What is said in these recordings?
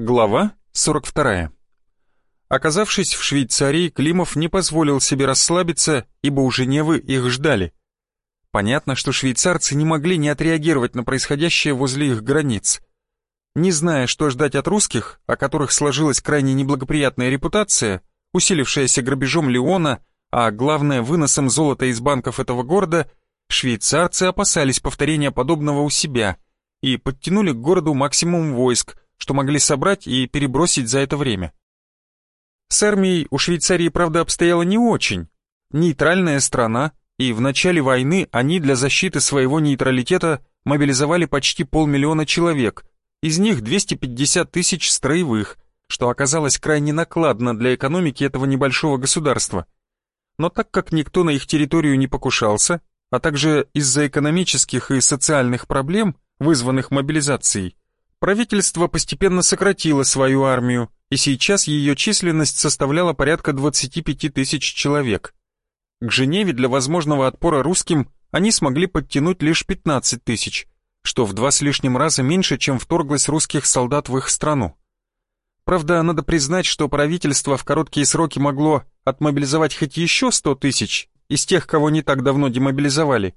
Глава 42. Оказавшись в Швейцарии, Климов не позволил себе расслабиться, ибо у Женевы их ждали. Понятно, что швейцарцы не могли не отреагировать на происходящее возле их границ. Не зная, что ждать от русских, о которых сложилась крайне неблагоприятная репутация, усилившаяся грабежом Леона, а главное выносом золота из банков этого города, швейцарцы опасались повторения подобного у себя и подтянули к городу максимум войск, что могли собрать и перебросить за это время. С армией у Швейцарии, правда, обстояло не очень. Нейтральная страна, и в начале войны они для защиты своего нейтралитета мобилизовали почти полмиллиона человек, из них 250 тысяч строевых, что оказалось крайне накладно для экономики этого небольшого государства. Но так как никто на их территорию не покушался, а также из-за экономических и социальных проблем, вызванных мобилизацией, правительство постепенно сократило свою армию, и сейчас ее численность составляла порядка 25 тысяч человек. К Женеве для возможного отпора русским они смогли подтянуть лишь 15 тысяч, что в два с лишним раза меньше, чем вторглось русских солдат в их страну. Правда, надо признать, что правительство в короткие сроки могло отмобилизовать хоть еще 100 тысяч из тех, кого не так давно демобилизовали,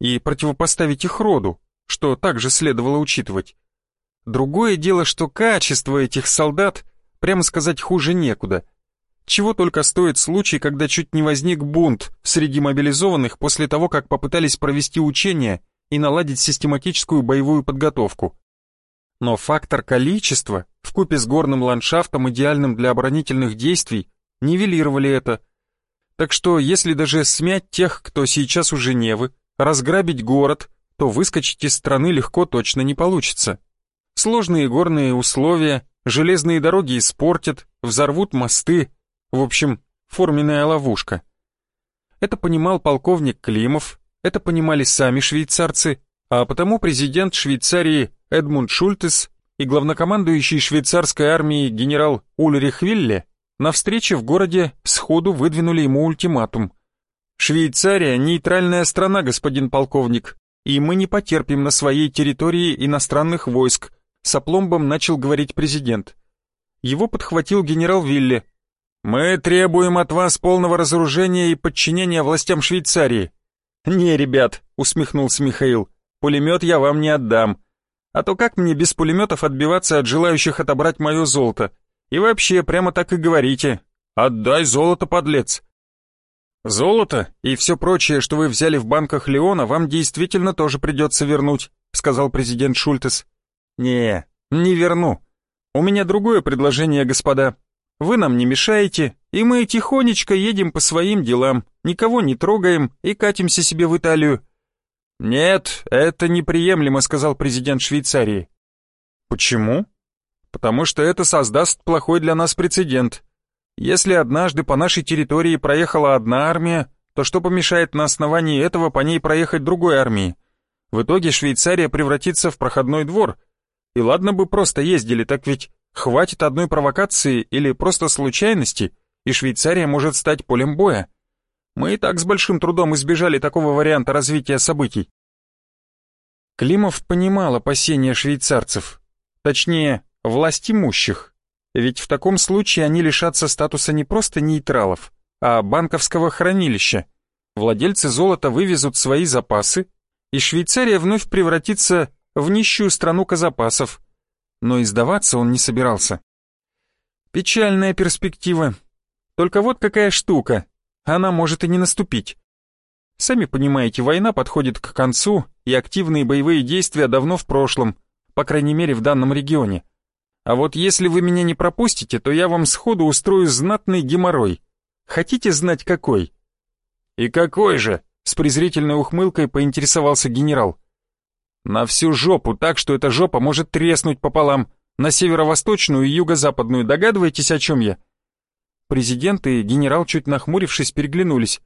и противопоставить их роду, что также следовало учитывать. Другое дело, что качество этих солдат, прямо сказать, хуже некуда. Чего только стоит случай, когда чуть не возник бунт среди мобилизованных после того, как попытались провести учения и наладить систематическую боевую подготовку. Но фактор количества, вкупе с горным ландшафтом, идеальным для оборонительных действий, нивелировали это. Так что, если даже смять тех, кто сейчас у Женевы, разграбить город, то выскочить из страны легко точно не получится. Сложные горные условия, железные дороги испортят, взорвут мосты. В общем, форменная ловушка. Это понимал полковник Климов, это понимали сами швейцарцы, а потому президент Швейцарии Эдмунд Шультес и главнокомандующий швейцарской армией генерал Ульрих Вилле на встрече в городе сходу выдвинули ему ультиматум. «Швейцария — нейтральная страна, господин полковник, и мы не потерпим на своей территории иностранных войск», с опломбом начал говорить президент. Его подхватил генерал Вилле. «Мы требуем от вас полного разоружения и подчинения властям Швейцарии». «Не, ребят», — усмехнулся Михаил, — «пулемет я вам не отдам. А то как мне без пулеметов отбиваться от желающих отобрать мое золото? И вообще, прямо так и говорите. Отдай золото, подлец». «Золото и все прочее, что вы взяли в банках Леона, вам действительно тоже придется вернуть», — сказал президент Шультес. «Не, не верну. У меня другое предложение, господа. Вы нам не мешаете, и мы тихонечко едем по своим делам, никого не трогаем и катимся себе в Италию». «Нет, это неприемлемо», — сказал президент Швейцарии. «Почему?» «Потому что это создаст плохой для нас прецедент. Если однажды по нашей территории проехала одна армия, то что помешает на основании этого по ней проехать другой армии? В итоге Швейцария превратится в проходной двор, и ладно бы просто ездили, так ведь хватит одной провокации или просто случайности, и Швейцария может стать полем боя. Мы и так с большим трудом избежали такого варианта развития событий. Климов понимал опасения швейцарцев, точнее, власть имущих, ведь в таком случае они лишатся статуса не просто нейтралов, а банковского хранилища. Владельцы золота вывезут свои запасы, и Швейцария вновь превратится в нищую страну казапасов. Но и сдаваться он не собирался. Печальная перспектива. Только вот какая штука. Она может и не наступить. Сами понимаете, война подходит к концу, и активные боевые действия давно в прошлом, по крайней мере в данном регионе. А вот если вы меня не пропустите, то я вам сходу устрою знатный геморрой. Хотите знать какой? И какой же? С презрительной ухмылкой поинтересовался генерал. На всю жопу, так что эта жопа может треснуть пополам. На северо-восточную и юго-западную, догадываетесь, о чем я? Президент и генерал, чуть нахмурившись, переглянулись.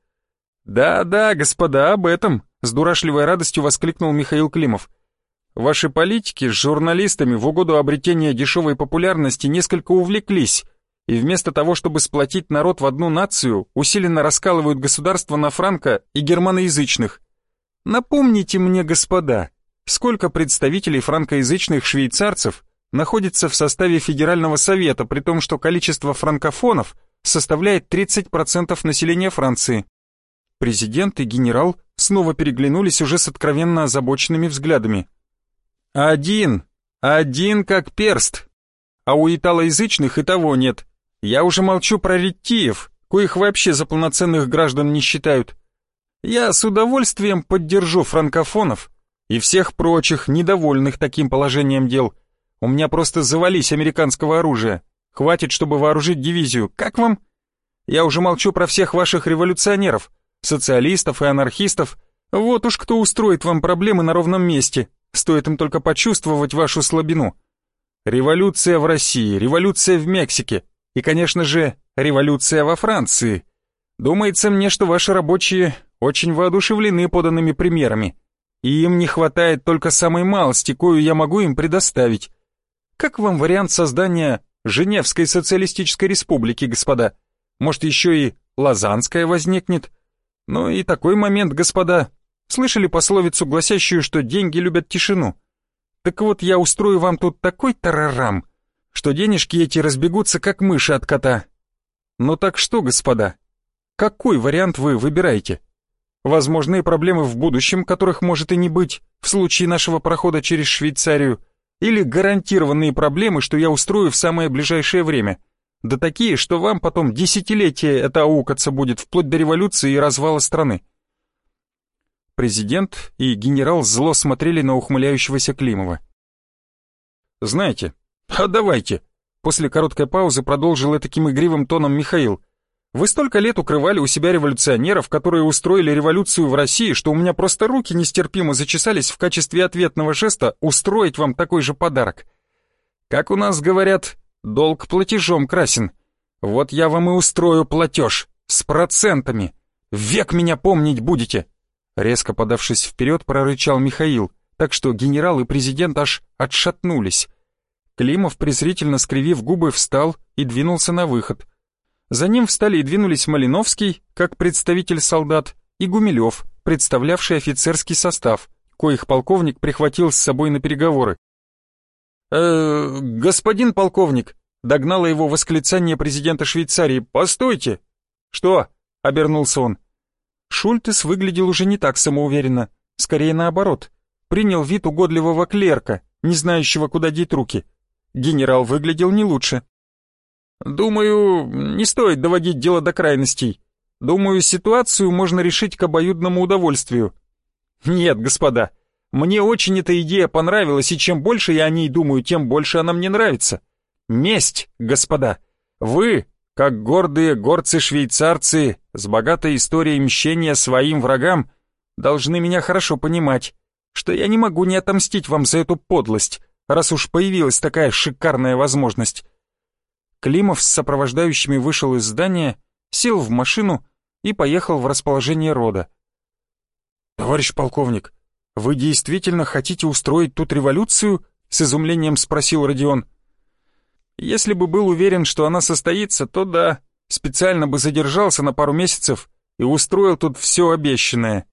«Да-да, господа, об этом!» — с дурашливой радостью воскликнул Михаил Климов. «Ваши политики с журналистами в угоду обретения дешевой популярности несколько увлеклись, и вместо того, чтобы сплотить народ в одну нацию, усиленно раскалывают государство на франко и германоязычных. Напомните мне, господа, сколько представителей франкоязычных швейцарцев находится в составе Федерального совета, при том, что количество франкофонов составляет 30% населения Франции. Президент и генерал снова переглянулись уже с откровенно озабоченными взглядами. «Один! Один как перст! А у италоязычных и того нет. Я уже молчу про реттиев, коих вообще за полноценных граждан не считают. Я с удовольствием поддержу франкофонов и всех прочих, недовольных таким положением дел. У меня просто завались американского оружия. Хватит, чтобы вооружить дивизию. Как вам? Я уже молчу про всех ваших революционеров, социалистов и анархистов. Вот уж кто устроит вам проблемы на ровном месте. Стоит им только почувствовать вашу слабину. Революция в России, революция в Мексике и, конечно же, революция во Франции. Думается мне, что ваши рабочие очень воодушевлены поданными примерами, и им не хватает только самой малости, кою я могу им предоставить. Как вам вариант создания Женевской социалистической республики, господа? Может, еще и Лазанская возникнет? Ну и такой момент, господа. Слышали пословицу, гласящую, что деньги любят тишину? Так вот, я устрою вам тут такой тарарам, что денежки эти разбегутся, как мыши от кота. Ну так что, господа, какой вариант вы выбираете? Возможные проблемы в будущем, которых может и не быть, в случае нашего прохода через Швейцарию, или гарантированные проблемы, что я устрою в самое ближайшее время. Да такие, что вам потом десятилетия это аукаться будет, вплоть до революции и развала страны. Президент и генерал зло смотрели на ухмыляющегося Климова. «Знаете, а давайте!» После короткой паузы продолжил таким игривым тоном Михаил. Вы столько лет укрывали у себя революционеров, которые устроили революцию в России, что у меня просто руки нестерпимо зачесались в качестве ответного жеста устроить вам такой же подарок. Как у нас говорят, долг платежом красен. Вот я вам и устрою платеж, с процентами. Век меня помнить будете!» Резко подавшись вперед, прорычал Михаил, так что генерал и президент аж отшатнулись. Климов, презрительно скривив губы, встал и двинулся на выход — за ним встали и двинулись Малиновский, как представитель солдат, и Гумилев, представлявший офицерский состав, коих полковник прихватил с собой на переговоры. «Э, господин полковник», — догнало его восклицание президента Швейцарии, «постойте!» «Что?» — обернулся он. Шультес выглядел уже не так самоуверенно, скорее наоборот. Принял вид угодливого клерка, не знающего, куда деть руки. Генерал выглядел не лучше. Думаю, не стоит доводить дело до крайностей. Думаю, ситуацию можно решить к обоюдному удовольствию. Нет, господа, мне очень эта идея понравилась, и чем больше я о ней думаю, тем больше она мне нравится. Месть, господа. Вы, как гордые горцы-швейцарцы с богатой историей мщения своим врагам, должны меня хорошо понимать, что я не могу не отомстить вам за эту подлость, раз уж появилась такая шикарная возможность. Климов с сопровождающими вышел из здания, сел в машину и поехал в расположение рода. «Товарищ полковник, вы действительно хотите устроить тут революцию?» — с изумлением спросил Родион. «Если бы был уверен, что она состоится, то да, специально бы задержался на пару месяцев и устроил тут все обещанное.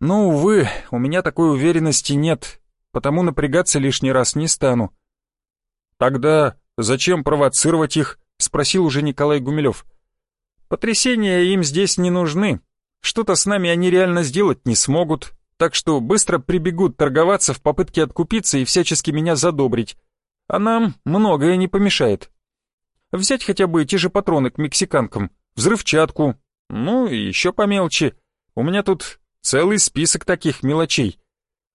Но, увы, у меня такой уверенности нет, потому напрягаться лишний раз не стану. Тогда Зачем провоцировать их? Спросил уже Николай Гумилев. Потрясения им здесь не нужны. Что-то с нами они реально сделать не смогут, так что быстро прибегут торговаться в попытке откупиться и всячески меня задобрить. А нам многое не помешает. Взять хотя бы те же патроны к мексиканкам, взрывчатку, ну и еще по мелочи. У меня тут целый список таких мелочей.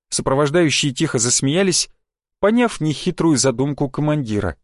Сопровождающие тихо засмеялись, поняв нехитрую задумку командира.